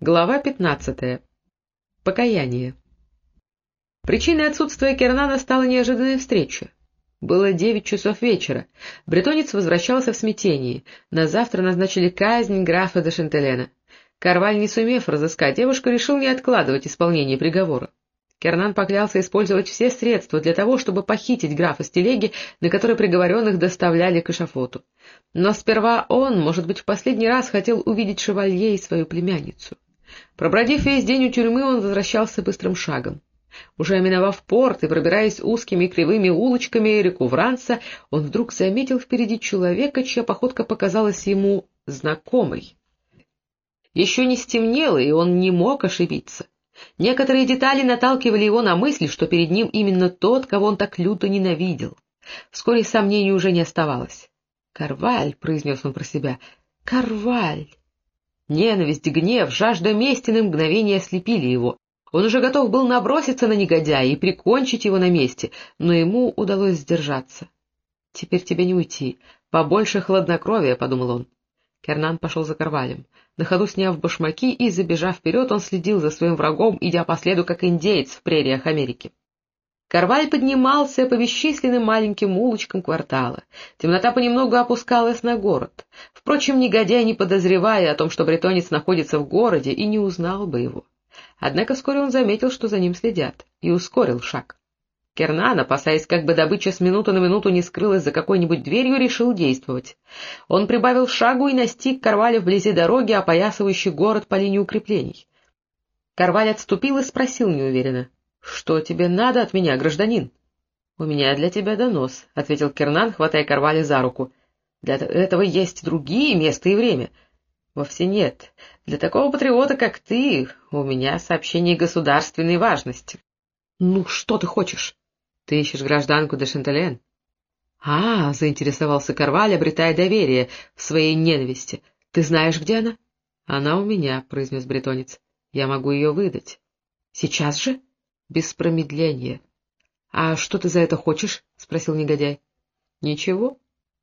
Глава пятнадцатая. Покаяние. Причиной отсутствия Кернана стала неожиданная встреча. Было девять часов вечера. Бретонец возвращался в смятении. На завтра назначили казнь графа де Шентелена. Карваль, не сумев разыскать девушку, решил не откладывать исполнение приговора. Кернан поклялся использовать все средства для того, чтобы похитить графа с телеги, на которой приговоренных доставляли к эшафоту. Но сперва он, может быть, в последний раз хотел увидеть шевалье и свою племянницу. Пробродив весь день у тюрьмы, он возвращался быстрым шагом. Уже миновав порт и пробираясь узкими кривыми улочками реку Вранца, он вдруг заметил впереди человека, чья походка показалась ему знакомой. Еще не стемнело, и он не мог ошибиться. Некоторые детали наталкивали его на мысль, что перед ним именно тот, кого он так люто ненавидел. Вскоре сомнений уже не оставалось. «Карваль», — произнес он про себя, — «Карваль». Ненависть, гнев, жажда мести на мгновение ослепили его. Он уже готов был наброситься на негодяя и прикончить его на месте, но ему удалось сдержаться. «Теперь тебе не уйти. Побольше хладнокровия», — подумал он. Кернан пошел за Карвалем. На ходу сняв башмаки и, забежав вперед, он следил за своим врагом, идя по следу, как индеец в прериях Америки. Карваль поднимался по бесчисленным маленьким улочкам квартала. Темнота понемногу опускалась на город. Впрочем, негодяй, не подозревая о том, что бретонец находится в городе, и не узнал бы его. Однако вскоре он заметил, что за ним следят, и ускорил шаг. Кернан, опасаясь, как бы добыча с минуты на минуту не скрылась за какой-нибудь дверью, решил действовать. Он прибавил шагу и настиг Карваля вблизи дороги, опоясывающей город по линии укреплений. Карваль отступил и спросил неуверенно. — Что тебе надо от меня, гражданин? — У меня для тебя донос, — ответил Кернан, хватая Карваля за руку. — Для этого есть другие места и время. — Вовсе нет. Для такого патриота, как ты, у меня сообщение государственной важности. — Ну, что ты хочешь? — Ты ищешь гражданку де Шантелен? — А, — заинтересовался Карваль, обретая доверие в своей ненависти. — Ты знаешь, где она? — Она у меня, — произнес бретонец. — Я могу ее выдать. — Сейчас же? — Без промедления. — А что ты за это хочешь? — спросил негодяй. — Ничего.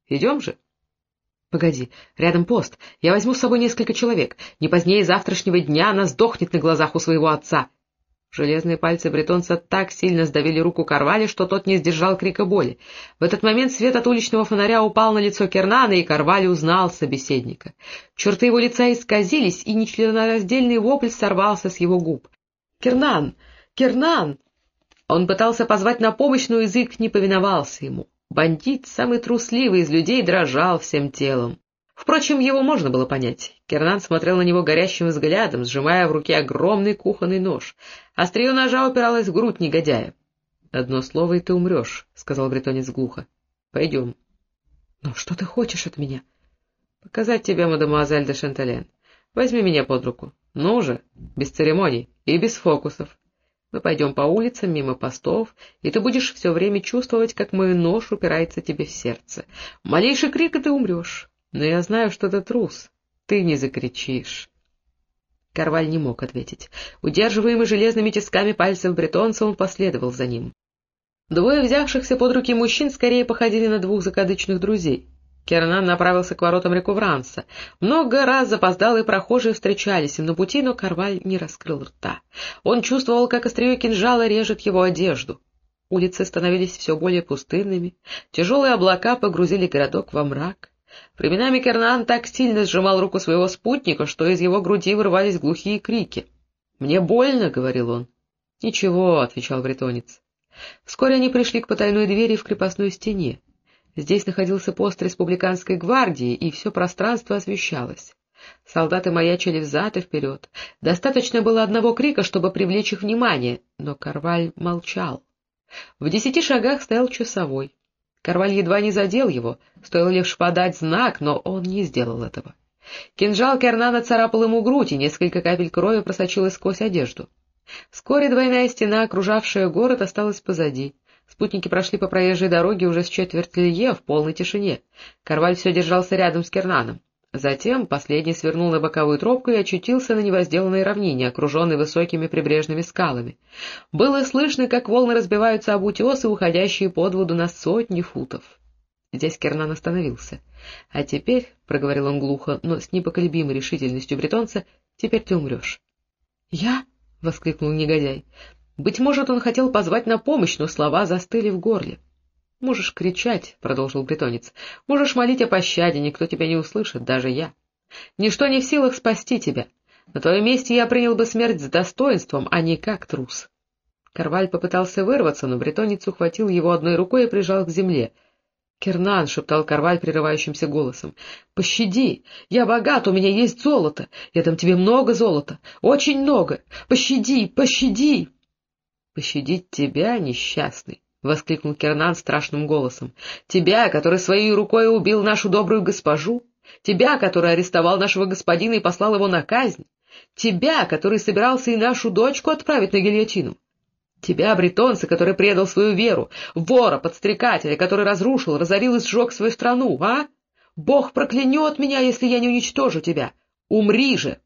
Идем же. — Погоди, рядом пост. Я возьму с собой несколько человек. Не позднее завтрашнего дня она сдохнет на глазах у своего отца. Железные пальцы бретонца так сильно сдавили руку Карвали, что тот не сдержал крика боли. В этот момент свет от уличного фонаря упал на лицо Кернана, и Карвали узнал собеседника. Черты его лица исказились, и нечленораздельный вопль сорвался с его губ. «Кернан! Кернан!» Он пытался позвать на помощь, но язык не повиновался ему. Бандит, самый трусливый из людей, дрожал всем телом. Впрочем, его можно было понять. Кернан смотрел на него горящим взглядом, сжимая в руке огромный кухонный нож. Острие ножа упиралось в грудь негодяя. — Одно слово, и ты умрешь, — сказал бретонец глухо. — Пойдем. — Но что ты хочешь от меня? — Показать тебе, мадемуазель де Шантален. Возьми меня под руку. Ну же, без церемоний и без фокусов. Мы пойдем по улицам, мимо постов, и ты будешь все время чувствовать, как мой нож упирается тебе в сердце. Малейший крик, и ты умрешь. Но я знаю, что ты трус. Ты не закричишь. Карваль не мог ответить. Удерживаемый железными тисками пальцев бретонца, он последовал за ним. Двое взявшихся под руки мужчин скорее походили на двух закадычных друзей. Кернан направился к воротам Рекувранса. Много раз запоздалые прохожие встречались им на пути, но Карваль не раскрыл рта. Он чувствовал, как острие кинжала режет его одежду. Улицы становились все более пустынными, тяжелые облака погрузили городок во мрак. Временами Кернан так сильно сжимал руку своего спутника, что из его груди вырывались глухие крики. — Мне больно, — говорил он. — Ничего, — отвечал бретонец. Вскоре они пришли к потайной двери в крепостной стене. Здесь находился пост республиканской гвардии, и все пространство освещалось. Солдаты маячили взад и вперед. Достаточно было одного крика, чтобы привлечь их внимание, но Карваль молчал. В десяти шагах стоял часовой. Карваль едва не задел его, стоило лишь подать знак, но он не сделал этого. Кинжал Кернана царапал ему грудь, и несколько капель крови просочилось сквозь одежду. Вскоре двойная стена, окружавшая город, осталась позади. Спутники прошли по проезжей дороге уже с четверть лье в полной тишине. Карваль все держался рядом с Кернаном. Затем последний свернул на боковую тропку и очутился на невозделанной равнине, окруженной высокими прибрежными скалами. Было слышно, как волны разбиваются об утесы, уходящие под воду на сотни футов. Здесь Кернан остановился. — А теперь, — проговорил он глухо, но с непоколебимой решительностью бретонца, Теперь ты умрешь. — Я? — воскликнул негодяй. Быть может, он хотел позвать на помощь, но слова застыли в горле. — Можешь кричать, — продолжил бретонец. — Можешь молить о пощаде, никто тебя не услышит, даже я. Ничто не в силах спасти тебя. На твоем месте я принял бы смерть с достоинством, а не как трус. Карваль попытался вырваться, но бретонец ухватил его одной рукой и прижал к земле. «Кернан!» — шептал Карваль прерывающимся голосом. «Пощади! Я богат, у меня есть золото! Я дам тебе много золота! Очень много! Пощади! Пощади!» «Пощадить тебя, несчастный!» — воскликнул Кернан страшным голосом. «Тебя, который своей рукой убил нашу добрую госпожу! Тебя, который арестовал нашего господина и послал его на казнь! Тебя, который собирался и нашу дочку отправить на гильотину! Тебя, бретонца, который предал свою веру, вора, подстрекателя, который разрушил, разорил и сжег свою страну, а? Бог проклянет меня, если я не уничтожу тебя. Умри же!»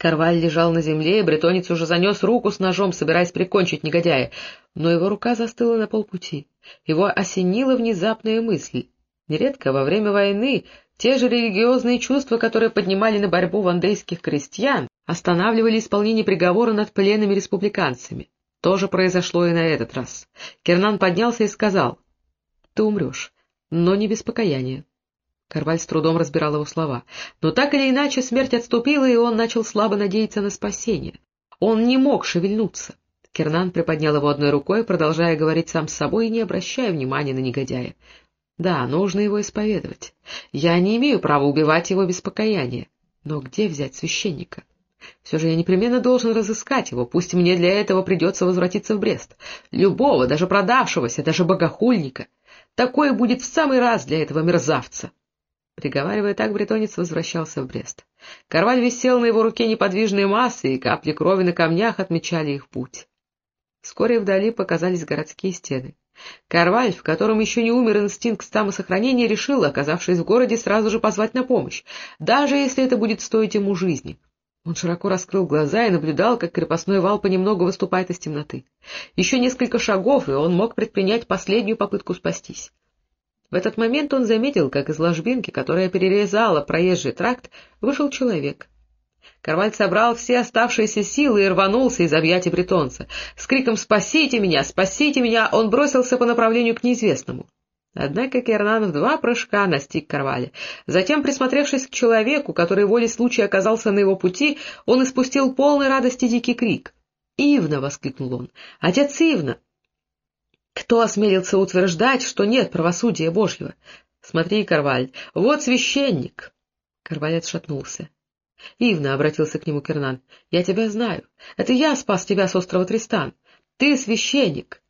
Карваль лежал на земле, и бретонец уже занес руку с ножом, собираясь прикончить негодяя, но его рука застыла на полпути. Его осенила внезапная мысль. Нередко во время войны те же религиозные чувства, которые поднимали на борьбу вандейских крестьян, останавливали исполнение приговора над пленными республиканцами. То же произошло и на этот раз. Кернан поднялся и сказал, — Ты умрешь, но не без покаяния. Карваль с трудом разбирал его слова. Но так или иначе смерть отступила, и он начал слабо надеяться на спасение. Он не мог шевельнуться. Кернан приподнял его одной рукой, продолжая говорить сам с собой и не обращая внимания на негодяя. «Да, нужно его исповедовать. Я не имею права убивать его без покаяния. Но где взять священника? Все же я непременно должен разыскать его, пусть мне для этого придется возвратиться в Брест. Любого, даже продавшегося, даже богохульника. Такое будет в самый раз для этого мерзавца. Приговаривая так, бретонец возвращался в Брест. Карваль висел на его руке неподвижной массой, и капли крови на камнях отмечали их путь. Вскоре вдали показались городские стены. Карваль, в котором еще не умер инстинкт самосохранения, решил, оказавшись в городе, сразу же позвать на помощь, даже если это будет стоить ему жизни. Он широко раскрыл глаза и наблюдал, как крепостной вал понемногу выступает из темноты. Еще несколько шагов, и он мог предпринять последнюю попытку спастись. В этот момент он заметил, как из ложбинки, которая перерезала проезжий тракт, вышел человек. Карваль собрал все оставшиеся силы и рванулся из объятий бретонца. С криком «Спасите меня! Спасите меня!» он бросился по направлению к неизвестному. Однако Кернан в два прыжка настиг Карваля. Затем, присмотревшись к человеку, который волей случая оказался на его пути, он испустил полный радости дикий крик. «Ивна!» — воскликнул он. «Отец Ивна!» «Кто осмелился утверждать, что нет правосудия Божьего? Смотри, Карваль, вот священник!» Карваль отшатнулся. «Ивна!» — обратился к нему Кернан. «Я тебя знаю. Это я спас тебя с острова Тристан. Ты священник!»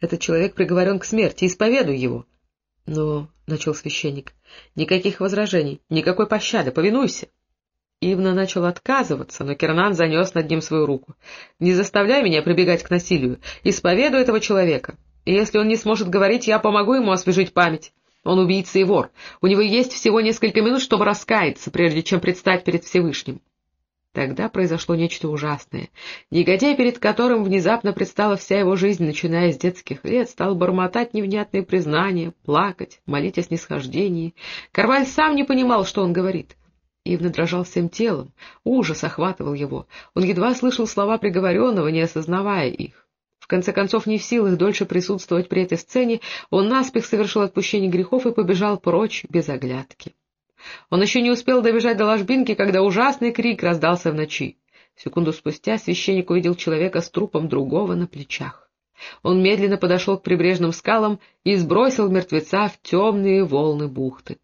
«Этот человек приговорен к смерти. Исповедуй его!» Но, — начал священник, — никаких возражений, никакой пощады, повинуйся. Ивна начал отказываться, но Кернан занес над ним свою руку. — Не заставляй меня прибегать к насилию. Исповедуй этого человека. И если он не сможет говорить, я помогу ему освежить память. Он убийца и вор. У него есть всего несколько минут, чтобы раскаяться, прежде чем предстать перед Всевышним. Тогда произошло нечто ужасное. Негодяй, перед которым внезапно предстала вся его жизнь, начиная с детских лет, стал бормотать невнятные признания, плакать, молить о снисхождении. Карваль сам не понимал, что он говорит. Ивна дрожал всем телом, ужас охватывал его. Он едва слышал слова приговоренного, не осознавая их. Конце концов, не в силах дольше присутствовать при этой сцене, он наспех совершил отпущение грехов и побежал прочь без оглядки. Он еще не успел добежать до ложбинки, когда ужасный крик раздался в ночи. Секунду спустя священник увидел человека с трупом другого на плечах. Он медленно подошел к прибрежным скалам и сбросил мертвеца в темные волны бухты.